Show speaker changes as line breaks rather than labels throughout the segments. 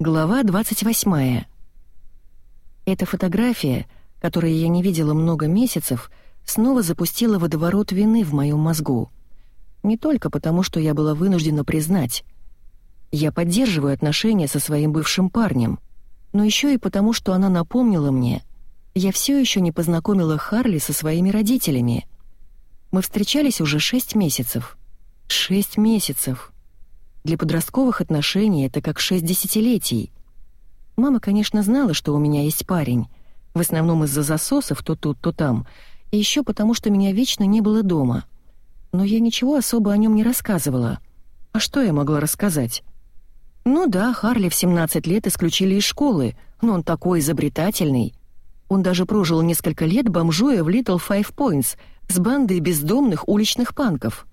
Глава 28. Эта фотография, которую я не видела много месяцев, снова запустила водоворот вины в моем мозгу. Не только потому, что я была вынуждена признать. Я поддерживаю отношения со своим бывшим парнем, но еще и потому, что она напомнила мне, я все еще не познакомила Харли со своими родителями. Мы встречались уже шесть месяцев. Шесть месяцев. Для подростковых отношений это как шесть десятилетий. Мама, конечно, знала, что у меня есть парень, в основном из-за засосов то тут, то там, и еще потому, что меня вечно не было дома. Но я ничего особо о нем не рассказывала. А что я могла рассказать? Ну да, Харли в 17 лет исключили из школы, но он такой изобретательный. Он даже прожил несколько лет бомжуя в Little Five Points с бандой бездомных уличных панков.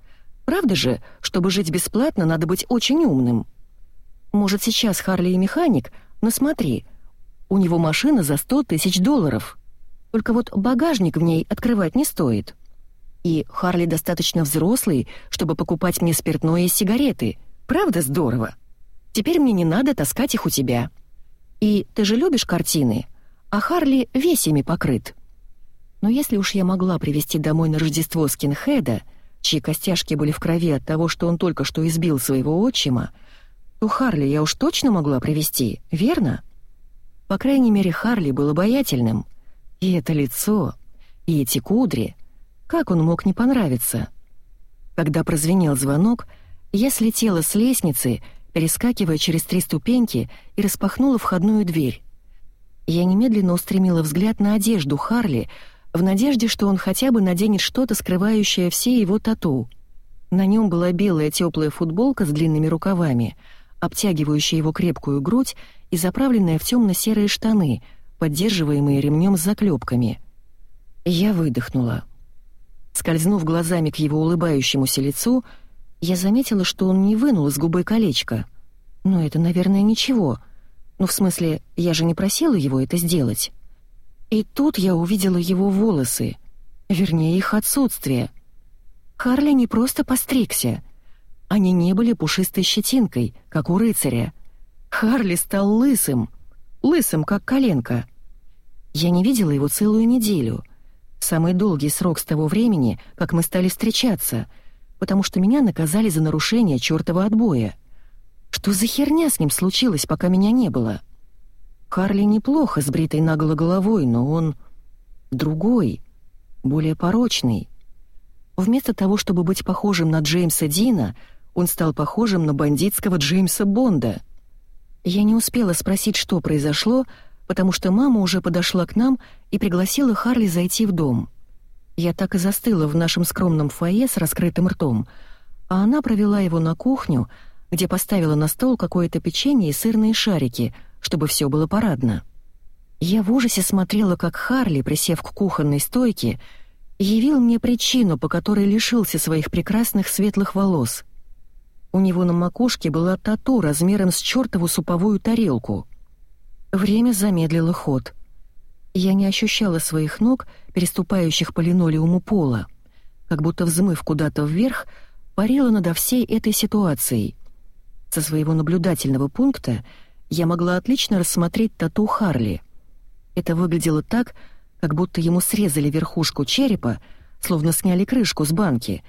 Правда же, чтобы жить бесплатно, надо быть очень умным. Может, сейчас Харли и механик, но смотри, у него машина за 100 тысяч долларов. Только вот багажник в ней открывать не стоит. И Харли достаточно взрослый, чтобы покупать мне спиртное и сигареты. Правда здорово? Теперь мне не надо таскать их у тебя. И ты же любишь картины, а Харли весь ими покрыт. Но если уж я могла привезти домой на Рождество скинхеда — чьи костяшки были в крови от того, что он только что избил своего отчима, то Харли я уж точно могла привести, верно? По крайней мере, Харли был обаятельным. И это лицо, и эти кудри. Как он мог не понравиться? Когда прозвенел звонок, я слетела с лестницы, перескакивая через три ступеньки, и распахнула входную дверь. Я немедленно устремила взгляд на одежду Харли, в надежде, что он хотя бы наденет что-то, скрывающее все его тату. На нем была белая теплая футболка с длинными рукавами, обтягивающая его крепкую грудь и заправленная в темно-серые штаны, поддерживаемые ремнем с заклепками. Я выдохнула. Скользнув глазами к его улыбающемуся лицу, я заметила, что он не вынул из губы колечко. Но это, наверное, ничего. Ну, в смысле, я же не просила его это сделать. И тут я увидела его волосы, вернее, их отсутствие. Харли не просто постригся. Они не были пушистой щетинкой, как у рыцаря. Харли стал лысым, лысым, как коленка. Я не видела его целую неделю. Самый долгий срок с того времени, как мы стали встречаться, потому что меня наказали за нарушение чёртова отбоя. Что за херня с ним случилась, пока меня не было?» Карли неплохо с бритой наголо головой, но он другой, более порочный. Вместо того, чтобы быть похожим на Джеймса Дина, он стал похожим на бандитского Джеймса Бонда. Я не успела спросить, что произошло, потому что мама уже подошла к нам и пригласила Харли зайти в дом. Я так и застыла в нашем скромном фойе с раскрытым ртом, а она провела его на кухню, где поставила на стол какое-то печенье и сырные шарики — чтобы все было парадно. Я в ужасе смотрела, как Харли, присев к кухонной стойке, явил мне причину, по которой лишился своих прекрасных светлых волос. У него на макушке была тату размером с чертову суповую тарелку. Время замедлило ход. Я не ощущала своих ног, переступающих по линолеуму пола, как будто взмыв куда-то вверх, парила над всей этой ситуацией. Со своего наблюдательного пункта — я могла отлично рассмотреть тату Харли. Это выглядело так, как будто ему срезали верхушку черепа, словно сняли крышку с банки,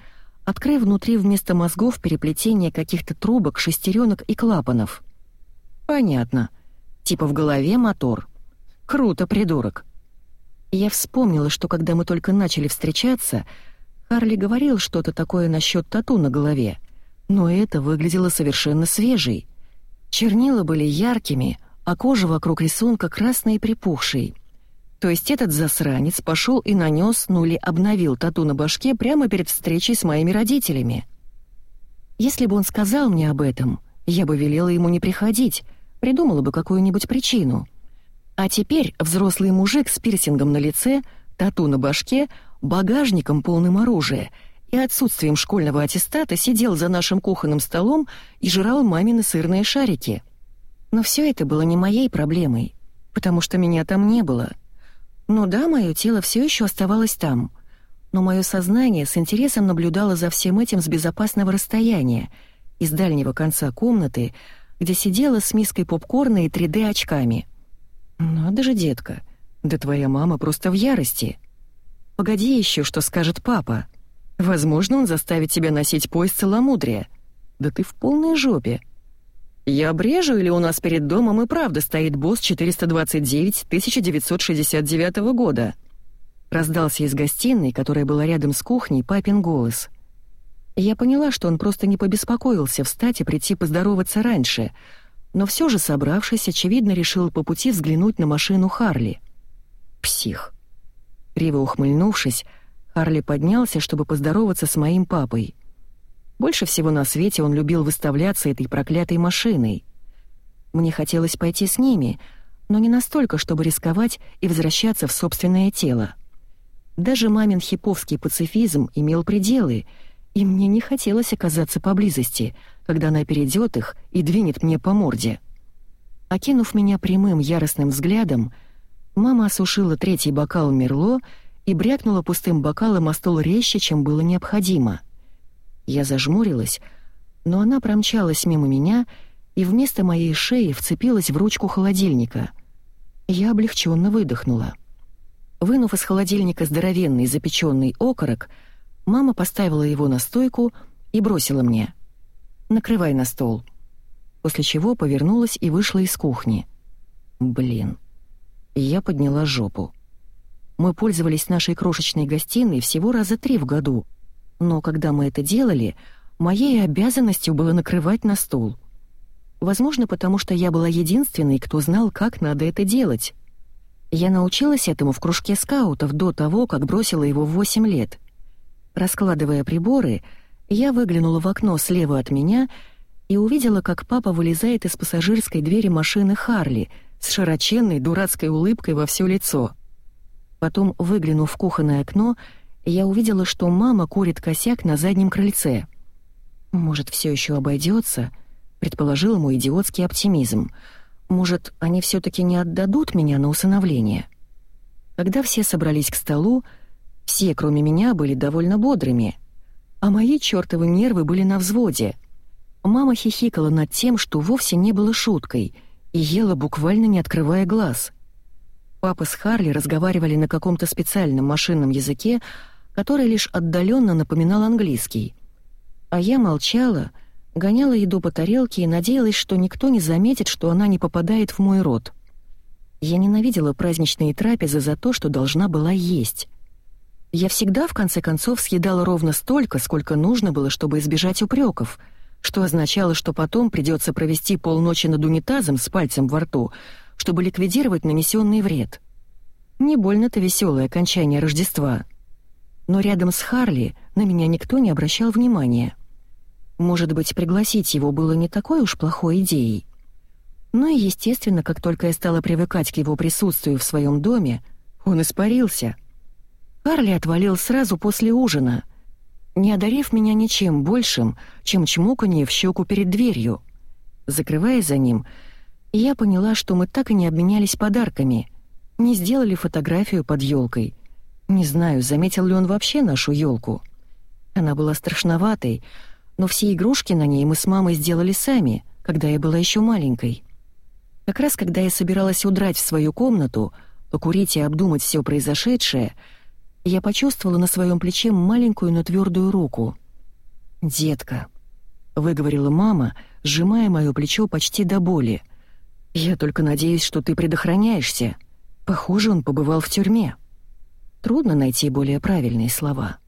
открыв внутри вместо мозгов переплетение каких-то трубок, шестеренок и клапанов. Понятно. Типа в голове мотор. Круто, придурок. Я вспомнила, что когда мы только начали встречаться, Харли говорил что-то такое насчет тату на голове, но это выглядело совершенно свежей. Чернила были яркими, а кожа вокруг рисунка красной и припухшей. То есть этот засранец пошел и нанес, ну или обновил тату на башке прямо перед встречей с моими родителями. Если бы он сказал мне об этом, я бы велела ему не приходить, придумала бы какую-нибудь причину. А теперь взрослый мужик с пирсингом на лице, тату на башке, багажником полным оружия — и отсутствием школьного аттестата сидел за нашим кухонным столом и жрал мамины сырные шарики. Но все это было не моей проблемой, потому что меня там не было. Ну да, мое тело все еще оставалось там, но мое сознание с интересом наблюдало за всем этим с безопасного расстояния, из дальнего конца комнаты, где сидела с миской попкорна и 3D-очками. «Надо же, детка, да твоя мама просто в ярости. Погоди еще, что скажет папа. Возможно, он заставит тебя носить пояс целомудрия. Да ты в полной жопе. Я обрежу или у нас перед домом и правда стоит босс 429 1969 года?» Раздался из гостиной, которая была рядом с кухней, папин голос. Я поняла, что он просто не побеспокоился встать и прийти поздороваться раньше, но все же, собравшись, очевидно, решил по пути взглянуть на машину Харли. Псих. Криво ухмыльнувшись, Харли поднялся, чтобы поздороваться с моим папой. Больше всего на свете он любил выставляться этой проклятой машиной. Мне хотелось пойти с ними, но не настолько, чтобы рисковать и возвращаться в собственное тело. Даже мамин хиповский пацифизм имел пределы, и мне не хотелось оказаться поблизости, когда она перейдет их и двинет мне по морде. Окинув меня прямым яростным взглядом, мама осушила третий бокал Мерло и брякнула пустым бокалом о стол резче, чем было необходимо. Я зажмурилась, но она промчалась мимо меня и вместо моей шеи вцепилась в ручку холодильника. Я облегченно выдохнула. Вынув из холодильника здоровенный запеченный окорок, мама поставила его на стойку и бросила мне. «Накрывай на стол». После чего повернулась и вышла из кухни. Блин. Я подняла жопу. Мы пользовались нашей крошечной гостиной всего раза три в году, но когда мы это делали, моей обязанностью было накрывать на стол. Возможно, потому что я была единственной, кто знал, как надо это делать. Я научилась этому в кружке скаутов до того, как бросила его в 8 лет. Раскладывая приборы, я выглянула в окно слева от меня и увидела, как папа вылезает из пассажирской двери машины Харли с широченной дурацкой улыбкой во все лицо. Потом, выглянув в кухонное окно, я увидела, что мама курит косяк на заднем крыльце. «Может, все еще обойдется?» — предположил мой идиотский оптимизм — может, они все-таки не отдадут меня на усыновление? Когда все собрались к столу, все, кроме меня, были довольно бодрыми, а мои чертовы нервы были на взводе. Мама хихикала над тем, что вовсе не было шуткой, и ела буквально не открывая глаз. Папа с Харли разговаривали на каком-то специальном машинном языке, который лишь отдаленно напоминал английский. А я молчала, — гоняла еду по тарелке и надеялась, что никто не заметит, что она не попадает в мой рот. Я ненавидела праздничные трапезы за то, что должна была есть. Я всегда, в конце концов, съедала ровно столько, сколько нужно было, чтобы избежать упреков, что означало, что потом придется провести полночи над унитазом с пальцем во рту, чтобы ликвидировать нанесенный вред. Не больно-то веселое окончание Рождества. Но рядом с Харли на меня никто не обращал внимания. Может быть, пригласить его было не такой уж плохой идеей. Ну и, естественно, как только я стала привыкать к его присутствию в своем доме, он испарился. Карли отвалил сразу после ужина, не одарив меня ничем большим, чем чмоканье в щеку перед дверью. Закрывая за ним, я поняла, что мы так и не обменялись подарками, не сделали фотографию под елкой. Не знаю, заметил ли он вообще нашу елку. Она была страшноватой, но все игрушки на ней мы с мамой сделали сами, когда я была еще маленькой. Как раз когда я собиралась удрать в свою комнату, покурить и обдумать все произошедшее, я почувствовала на своем плече маленькую, но твердую руку. «Детка», — выговорила мама, сжимая мое плечо почти до боли. «Я только надеюсь, что ты предохраняешься. Похоже, он побывал в тюрьме». Трудно найти более правильные слова.